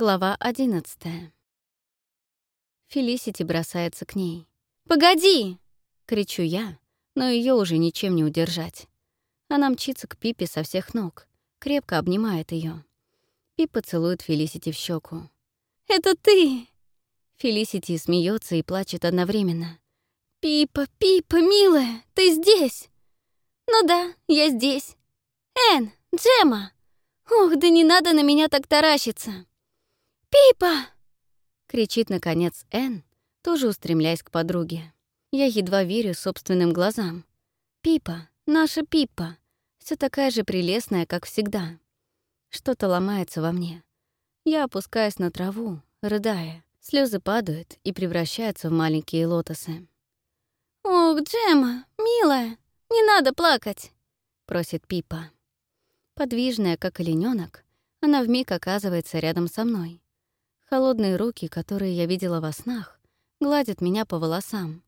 Глава одиннадцатая. Фелисити бросается к ней. «Погоди!» — кричу я, но ее уже ничем не удержать. Она мчится к Пипе со всех ног, крепко обнимает ее. Пипа целует Фелисити в щеку. «Это ты!» Фелисити смеется и плачет одновременно. «Пипа, Пипа, милая, ты здесь?» «Ну да, я здесь. Эн, Джема! Ох, да не надо на меня так таращиться!» «Пипа!» — кричит, наконец, Энн, тоже устремляясь к подруге. Я едва верю собственным глазам. Пипа, наша Пипа, все такая же прелестная, как всегда. Что-то ломается во мне. Я опускаюсь на траву, рыдая. Слезы падают и превращаются в маленькие лотосы. «Ох, Джема, милая, не надо плакать!» — просит Пипа. Подвижная, как оленёнок, она вмиг оказывается рядом со мной. Холодные руки, которые я видела во снах, гладят меня по волосам.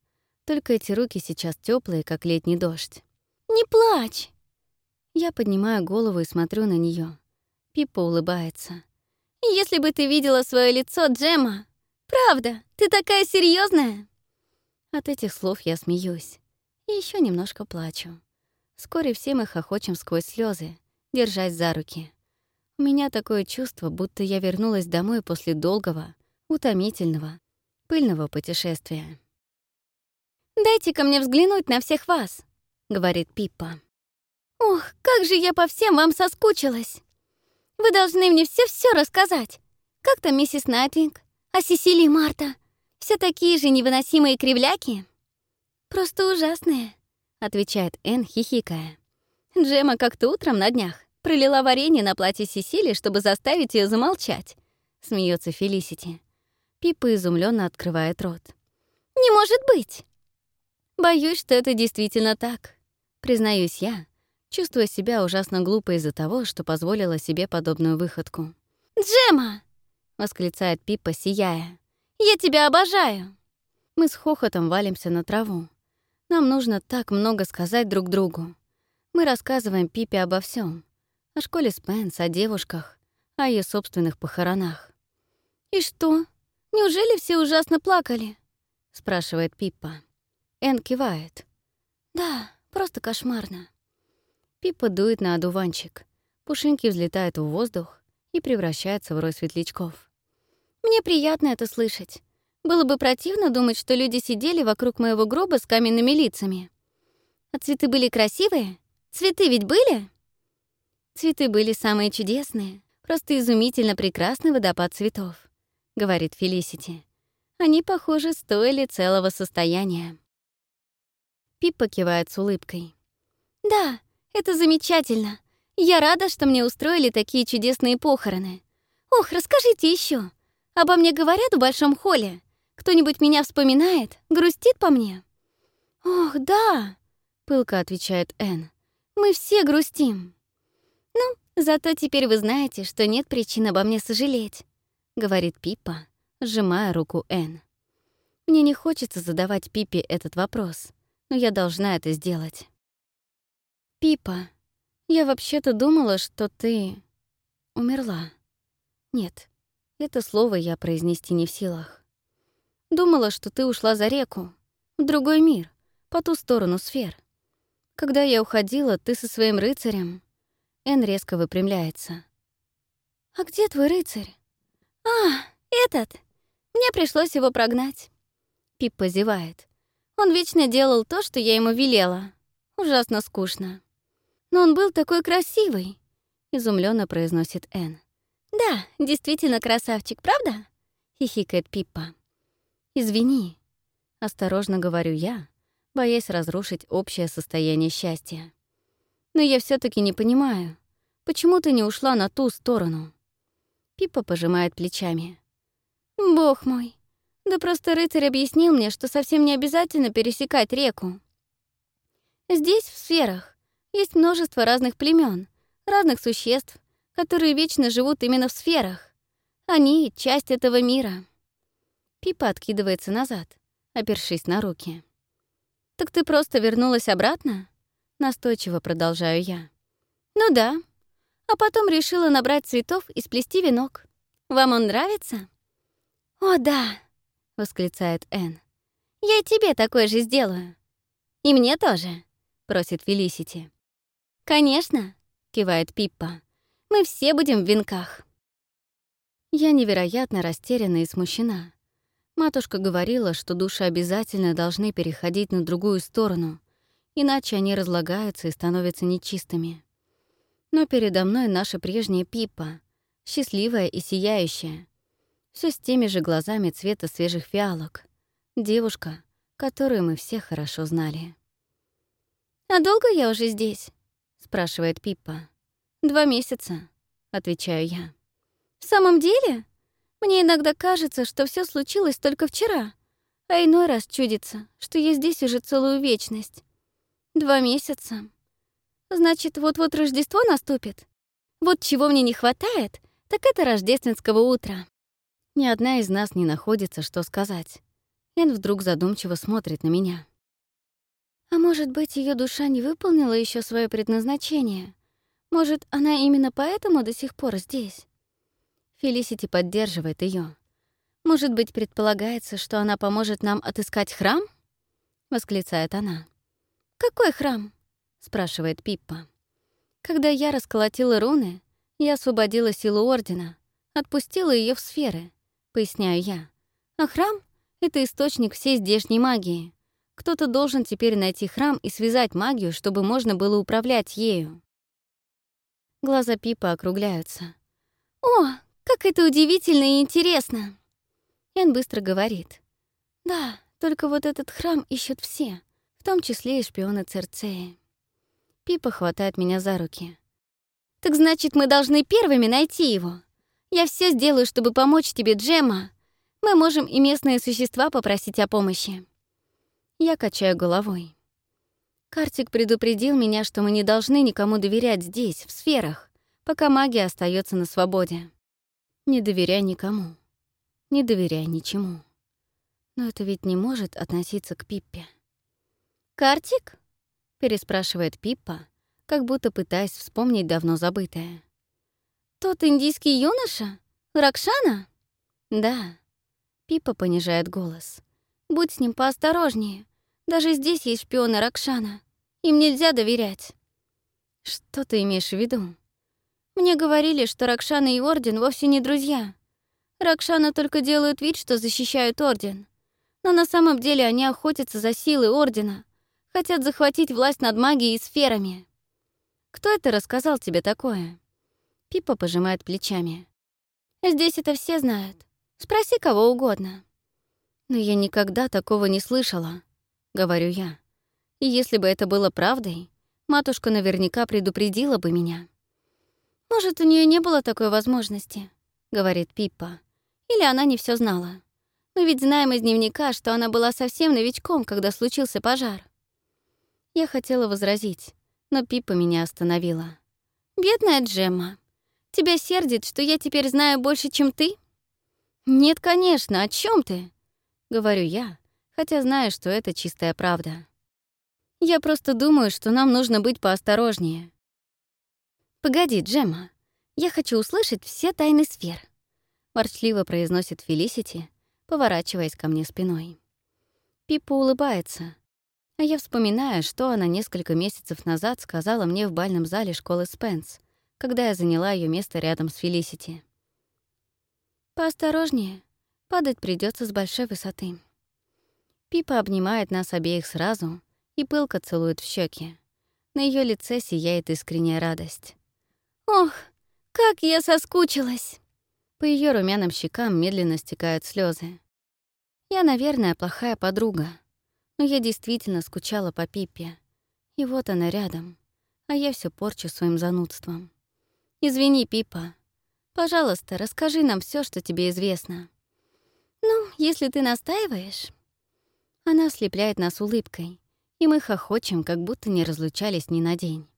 Только эти руки сейчас теплые, как летний дождь. «Не плачь!» Я поднимаю голову и смотрю на нее. Пиппа улыбается. «Если бы ты видела свое лицо, Джема! Правда, ты такая серьезная. От этих слов я смеюсь. И еще немножко плачу. Вскоре все мы хохочем сквозь слезы, держась за руки. Меня такое чувство, будто я вернулась домой после долгого, утомительного, пыльного путешествия. «Дайте-ка мне взглянуть на всех вас», — говорит Пиппа. «Ох, как же я по всем вам соскучилась! Вы должны мне все-все рассказать. Как там миссис Найтвинг? А Сесилия и Марта? Все такие же невыносимые кривляки?» «Просто ужасные», — отвечает Энн, хихикая. «Джема как-то утром на днях Пролила варенье на платье Сесили, чтобы заставить ее замолчать. Смеется Фелисити. Пипа изумленно открывает рот. «Не может быть!» «Боюсь, что это действительно так», — признаюсь я, чувствуя себя ужасно глупо из-за того, что позволила себе подобную выходку. «Джема!» — восклицает Пипа, сияя. «Я тебя обожаю!» Мы с хохотом валимся на траву. Нам нужно так много сказать друг другу. Мы рассказываем Пипе обо всем, о школе Спенс, о девушках, о ее собственных похоронах. «И что? Неужели все ужасно плакали?» — спрашивает Пиппа. Эн кивает. «Да, просто кошмарно». Пиппа дует на одуванчик. Пушинки взлетают в воздух и превращаются в рой светлячков. «Мне приятно это слышать. Было бы противно думать, что люди сидели вокруг моего гроба с каменными лицами. А цветы были красивые? Цветы ведь были?» Цветы были самые чудесные, просто изумительно прекрасный водопад цветов, говорит Фелисити. Они, похоже, стоили целого состояния. Пиппа кивает с улыбкой. «Да, это замечательно. Я рада, что мне устроили такие чудесные похороны. Ох, расскажите еще. Обо мне говорят в большом холле. Кто-нибудь меня вспоминает, грустит по мне?» «Ох, да», — пылко отвечает Энн. «Мы все грустим». «Ну, зато теперь вы знаете, что нет причин обо мне сожалеть», — говорит Пиппа, сжимая руку Энн. Мне не хочется задавать Пиппе этот вопрос, но я должна это сделать. «Пиппа, я вообще-то думала, что ты... умерла. Нет, это слово я произнести не в силах. Думала, что ты ушла за реку, в другой мир, по ту сторону сфер. Когда я уходила, ты со своим рыцарем Эн резко выпрямляется. «А где твой рыцарь?» «А, этот! Мне пришлось его прогнать». Пип позевает. Он вечно делал то, что я ему велела. Ужасно скучно. «Но он был такой красивый», — изумленно произносит Эн. «Да, действительно красавчик, правда?» — хихикает Пиппа. «Извини», — осторожно говорю я, боясь разрушить общее состояние счастья. Но я все таки не понимаю, почему ты не ушла на ту сторону?» Пипа пожимает плечами. «Бог мой, да просто рыцарь объяснил мне, что совсем не обязательно пересекать реку. Здесь, в сферах, есть множество разных племен, разных существ, которые вечно живут именно в сферах. Они — часть этого мира». Пипа откидывается назад, опершись на руки. «Так ты просто вернулась обратно?» Настойчиво продолжаю я. «Ну да. А потом решила набрать цветов и сплести венок. Вам он нравится?» «О, да!» — восклицает Энн. «Я и тебе такой же сделаю». «И мне тоже», — просит Фелисити. «Конечно», — кивает Пиппа. «Мы все будем в венках». Я невероятно растеряна и смущена. Матушка говорила, что души обязательно должны переходить на другую сторону, иначе они разлагаются и становятся нечистыми. Но передо мной наша прежняя Пиппа, счастливая и сияющая, все с теми же глазами цвета свежих фиалок. Девушка, которую мы все хорошо знали. «А долго я уже здесь?» — спрашивает Пиппа. «Два месяца», — отвечаю я. «В самом деле? Мне иногда кажется, что все случилось только вчера, а иной раз чудится, что я здесь уже целую вечность. Два месяца. Значит, вот-вот Рождество наступит? Вот чего мне не хватает, так это рождественского утра. Ни одна из нас не находится, что сказать. Эн вдруг задумчиво смотрит на меня. А может быть, ее душа не выполнила еще свое предназначение? Может, она именно поэтому до сих пор здесь? Фелисити поддерживает ее. Может быть, предполагается, что она поможет нам отыскать храм? восклицает она. Какой храм? Спрашивает Пиппа. Когда я расколотила руны, я освободила силу Ордена, отпустила ее в сферы, поясняю я. А храм — это источник всей здешней магии. Кто-то должен теперь найти храм и связать магию, чтобы можно было управлять ею. Глаза Пипа округляются. «О, как это удивительно и интересно!» Эн быстро говорит. «Да, только вот этот храм ищут все, в том числе и шпионы Церцеи». Пипа хватает меня за руки. «Так значит, мы должны первыми найти его. Я все сделаю, чтобы помочь тебе, Джема. Мы можем и местные существа попросить о помощи». Я качаю головой. Картик предупредил меня, что мы не должны никому доверять здесь, в сферах, пока магия остается на свободе. Не доверяй никому. Не доверяй ничему. Но это ведь не может относиться к Пиппе. «Картик?» — переспрашивает Пиппа, как будто пытаясь вспомнить давно забытое. «Тот индийский юноша? Ракшана?» «Да». Пиппа понижает голос. «Будь с ним поосторожнее. Даже здесь есть шпионы Ракшана. Им нельзя доверять». «Что ты имеешь в виду?» Мне говорили, что Ракшана и Орден вовсе не друзья. Ракшана только делают вид, что защищают Орден. Но на самом деле они охотятся за силой Ордена, хотят захватить власть над магией и сферами. Кто это рассказал тебе такое? Пипа пожимает плечами. Здесь это все знают. Спроси кого угодно. Но я никогда такого не слышала, говорю я. И если бы это было правдой, матушка наверняка предупредила бы меня. «Может, у нее не было такой возможности», — говорит Пиппа. «Или она не все знала. Мы ведь знаем из дневника, что она была совсем новичком, когда случился пожар». Я хотела возразить, но Пиппа меня остановила. «Бедная Джемма, тебя сердит, что я теперь знаю больше, чем ты?» «Нет, конечно, о чем ты?» — говорю я, хотя знаю, что это чистая правда. «Я просто думаю, что нам нужно быть поосторожнее. «Погоди, Джемма, я хочу услышать все тайны сфер», — ворчливо произносит Фелисити, поворачиваясь ко мне спиной. Пиппа улыбается, а я вспоминаю, что она несколько месяцев назад сказала мне в бальном зале школы Спенс, когда я заняла ее место рядом с Фелисити. «Поосторожнее, падать придется с большой высоты». Пипа обнимает нас обеих сразу и пылко целует в щеки. На ее лице сияет искренняя радость. Ох, как я соскучилась!» По ее румяным щекам медленно стекают слезы. Я, наверное, плохая подруга, но я действительно скучала по Пиппе. И вот она рядом, а я все порчу своим занудством. «Извини, Пипа. Пожалуйста, расскажи нам все, что тебе известно». «Ну, если ты настаиваешь...» Она ослепляет нас улыбкой, и мы хохочем, как будто не разлучались ни на день.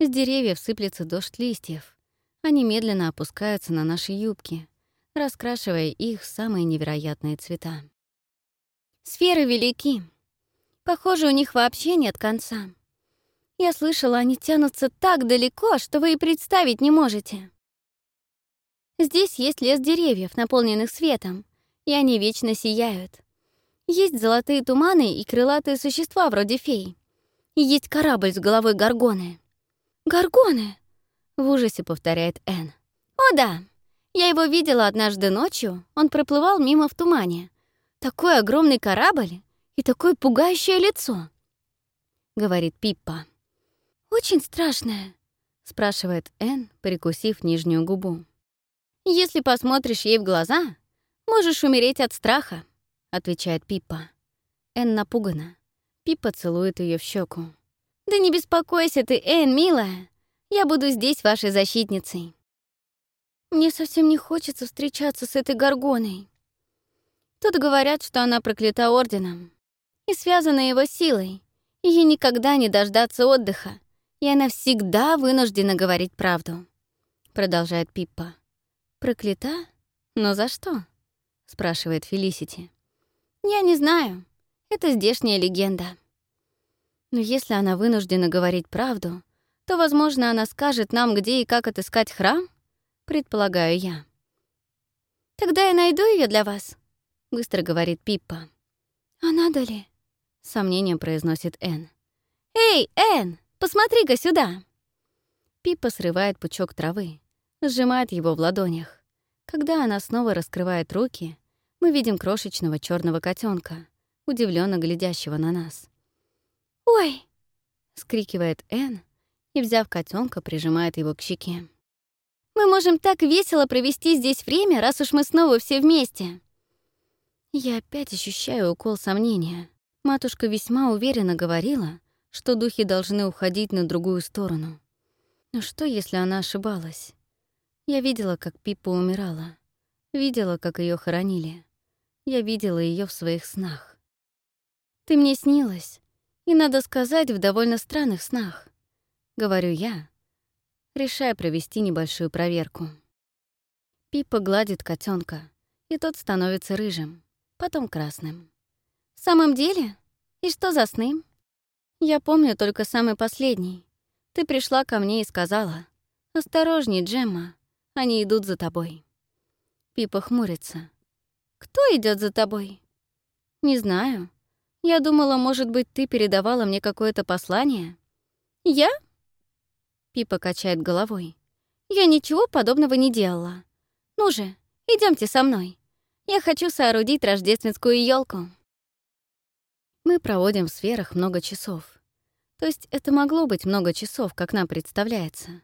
С деревьев сыплется дождь листьев. Они медленно опускаются на наши юбки, раскрашивая их в самые невероятные цвета. Сферы велики. Похоже, у них вообще нет конца. Я слышала, они тянутся так далеко, что вы и представить не можете. Здесь есть лес деревьев, наполненных светом, и они вечно сияют. Есть золотые туманы и крылатые существа вроде фей. И есть корабль с головой горгоны. «Горгоны!» — в ужасе повторяет Энн. «О да! Я его видела однажды ночью, он проплывал мимо в тумане. Такой огромный корабль и такое пугающее лицо!» — говорит Пиппа. «Очень страшное», — спрашивает Энн, прикусив нижнюю губу. «Если посмотришь ей в глаза, можешь умереть от страха», — отвечает Пиппа. Энн напугана. Пиппа целует ее в щеку. «Да не беспокойся ты, Энн, милая. Я буду здесь вашей защитницей». Мне совсем не хочется встречаться с этой горгоной. Тут говорят, что она проклята орденом и связана его силой, ей никогда не дождаться отдыха, и она всегда вынуждена говорить правду. Продолжает Пиппа. «Проклята? Но за что?» — спрашивает Фелисити. «Я не знаю. Это здешняя легенда». Но если она вынуждена говорить правду, то, возможно, она скажет нам, где и как отыскать храм, предполагаю я. «Тогда я найду ее для вас», — быстро говорит Пиппа. «А надо ли?» — сомнением произносит Энн. «Эй, Энн, посмотри-ка сюда!» Пиппа срывает пучок травы, сжимает его в ладонях. Когда она снова раскрывает руки, мы видим крошечного черного котенка, удивленно глядящего на нас. «Ой!» — скрикивает Энн и, взяв котенка, прижимает его к щеке. «Мы можем так весело провести здесь время, раз уж мы снова все вместе!» Я опять ощущаю укол сомнения. Матушка весьма уверенно говорила, что духи должны уходить на другую сторону. Но что, если она ошибалась? Я видела, как Пиппа умирала. Видела, как ее хоронили. Я видела ее в своих снах. «Ты мне снилась, и, надо сказать, в довольно странных снах», — говорю я, решая провести небольшую проверку. Пиппа гладит котенка, и тот становится рыжим, потом красным. «В самом деле? И что за сны?» «Я помню только самый последний. Ты пришла ко мне и сказала, «Осторожней, Джемма, они идут за тобой». Пипа хмурится. «Кто идет за тобой?» «Не знаю. Я думала, может быть, ты передавала мне какое-то послание?» «Я?» Пипа качает головой. «Я ничего подобного не делала. Ну же, идемте со мной. Я хочу соорудить рождественскую елку. Мы проводим в сферах много часов. То есть это могло быть много часов, как нам представляется.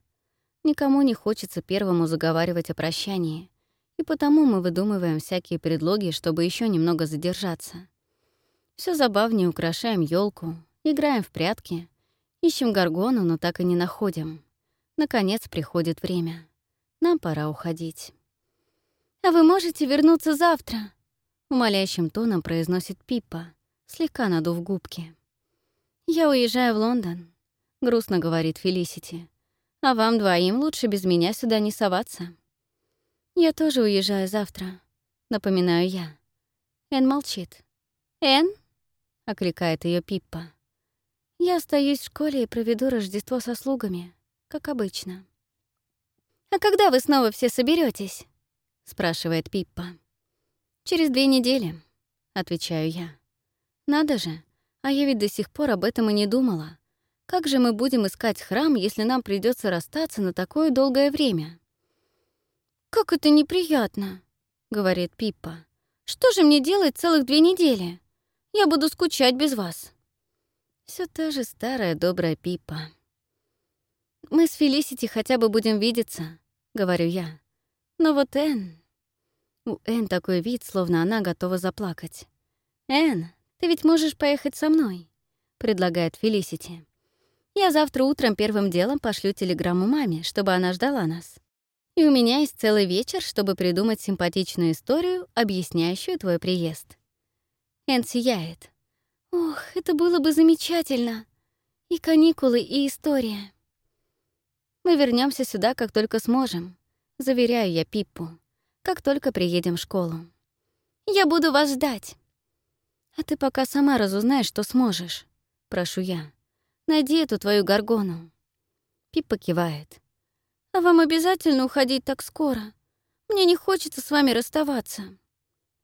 Никому не хочется первому заговаривать о прощании, и потому мы выдумываем всякие предлоги, чтобы еще немного задержаться. Все забавнее украшаем елку, играем в прятки, ищем горгону, но так и не находим. Наконец приходит время. Нам пора уходить. «А вы можете вернуться завтра?» — умоляющим тоном произносит Пиппа, слегка надув губки. «Я уезжаю в Лондон», — грустно говорит Фелисити. А вам двоим лучше без меня сюда не соваться. Я тоже уезжаю завтра, напоминаю я. Эн молчит. Эн? окликает ее Пиппа. Я остаюсь в школе и проведу Рождество со слугами, как обычно. А когда вы снова все соберетесь? спрашивает Пиппа. Через две недели, отвечаю я. Надо же, а я ведь до сих пор об этом и не думала. Как же мы будем искать храм, если нам придется расстаться на такое долгое время? «Как это неприятно», — говорит Пиппа. «Что же мне делать целых две недели? Я буду скучать без вас». Все та же старая добрая Пиппа. «Мы с Фелисити хотя бы будем видеться», — говорю я. «Но вот Энн...» У Энн такой вид, словно она готова заплакать. «Энн, ты ведь можешь поехать со мной», — предлагает Фелисити. Я завтра утром первым делом пошлю телеграмму маме, чтобы она ждала нас. И у меня есть целый вечер, чтобы придумать симпатичную историю, объясняющую твой приезд. Эн сияет. Ох, это было бы замечательно. И каникулы, и история. Мы вернемся сюда, как только сможем. Заверяю я Пиппу. Как только приедем в школу. Я буду вас ждать. А ты пока сама разузнаешь, что сможешь. Прошу я. Найди эту твою горгону». Пиппа кивает. «А вам обязательно уходить так скоро? Мне не хочется с вами расставаться».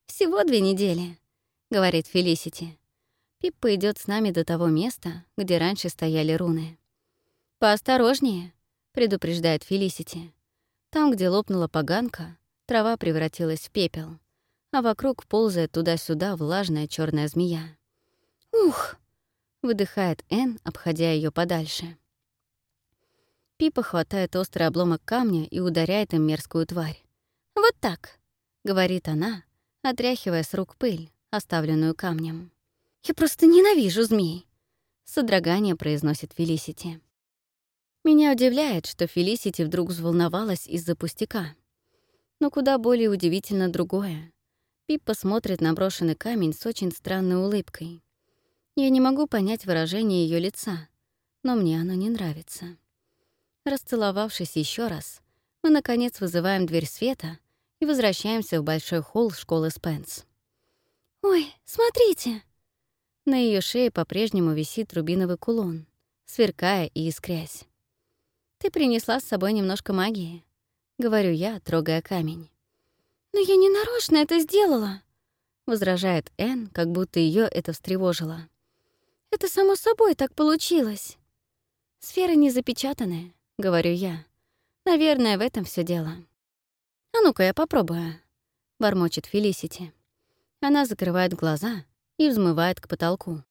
«Всего две недели», — говорит Фелисити. Пиппа идет с нами до того места, где раньше стояли руны. «Поосторожнее», — предупреждает Фелисити. Там, где лопнула поганка, трава превратилась в пепел, а вокруг ползает туда-сюда влажная черная змея. «Ух!» — выдыхает Энн, обходя ее подальше. Пипа хватает острый обломок камня и ударяет им мерзкую тварь. «Вот так», — говорит она, отряхивая с рук пыль, оставленную камнем. «Я просто ненавижу змей», — содрогание произносит Фелисити. Меня удивляет, что Фелисити вдруг взволновалась из-за пустяка. Но куда более удивительно другое. Пиппа смотрит на брошенный камень с очень странной улыбкой. Я не могу понять выражение ее лица, но мне оно не нравится. Расцеловавшись еще раз, мы, наконец, вызываем дверь света и возвращаемся в большой холл школы Спенс. «Ой, смотрите!» На ее шее по-прежнему висит рубиновый кулон, сверкая и искрясь. «Ты принесла с собой немножко магии», — говорю я, трогая камень. «Но я не нарочно это сделала», — возражает Энн, как будто ее это встревожило. «Это само собой так получилось». Сферы не запечатанные, — говорю я. «Наверное, в этом все дело». «А ну-ка, я попробую», — бормочет Фелисити. Она закрывает глаза и взмывает к потолку.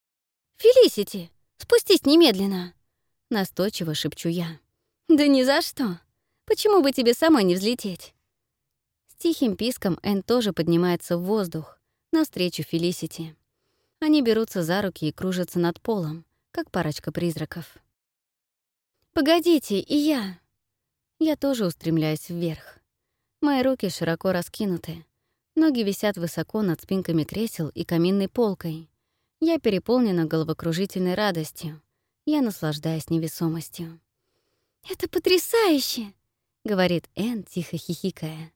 «Фелисити, спустись немедленно!» Настойчиво шепчу я. «Да ни за что! Почему бы тебе самой не взлететь?» Тихим писком Энн тоже поднимается в воздух, навстречу Фелисити. Они берутся за руки и кружатся над полом, как парочка призраков. «Погодите, и я!» Я тоже устремляюсь вверх. Мои руки широко раскинуты. Ноги висят высоко над спинками кресел и каминной полкой. Я переполнена головокружительной радостью. Я наслаждаюсь невесомостью. «Это потрясающе!» — говорит Энн, тихо хихикая.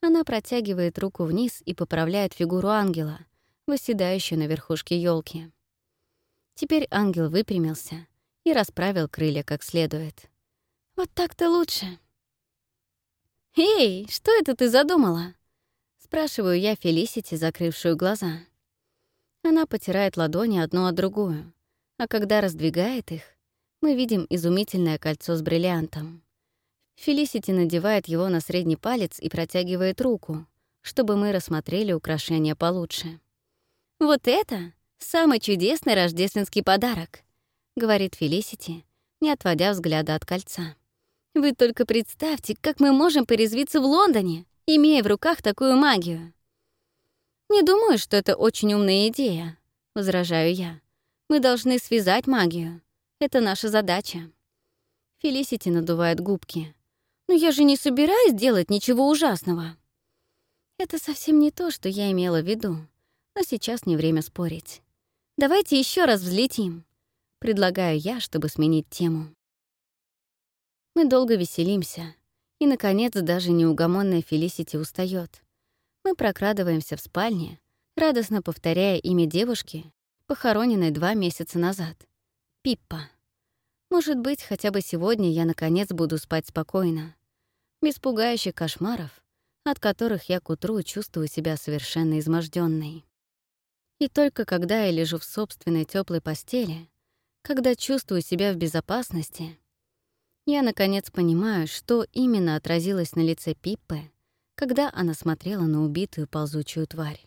Она протягивает руку вниз и поправляет фигуру ангела, восседающую на верхушке елки. Теперь ангел выпрямился, и расправил крылья как следует. «Вот так-то лучше». «Эй, что это ты задумала?» Спрашиваю я Фелисити, закрывшую глаза. Она потирает ладони одну от другую, а когда раздвигает их, мы видим изумительное кольцо с бриллиантом. Фелисити надевает его на средний палец и протягивает руку, чтобы мы рассмотрели украшение получше. «Вот это самый чудесный рождественский подарок!» — говорит Фелисити, не отводя взгляда от кольца. «Вы только представьте, как мы можем порезвиться в Лондоне, имея в руках такую магию». «Не думаю, что это очень умная идея», — возражаю я. «Мы должны связать магию. Это наша задача». Фелисити надувает губки. «Но я же не собираюсь делать ничего ужасного». Это совсем не то, что я имела в виду, но сейчас не время спорить. Давайте еще раз взлетим. Предлагаю я, чтобы сменить тему. Мы долго веселимся, и, наконец, даже неугомонная Фелисити устает. Мы прокрадываемся в спальне, радостно повторяя имя девушки, похороненной два месяца назад. Пиппа. Может быть, хотя бы сегодня я, наконец, буду спать спокойно, без пугающих кошмаров, от которых я к утру чувствую себя совершенно изможденной. И только когда я лежу в собственной теплой постели, когда чувствую себя в безопасности, я, наконец, понимаю, что именно отразилось на лице Пиппы, когда она смотрела на убитую ползучую тварь.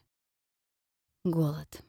Голод.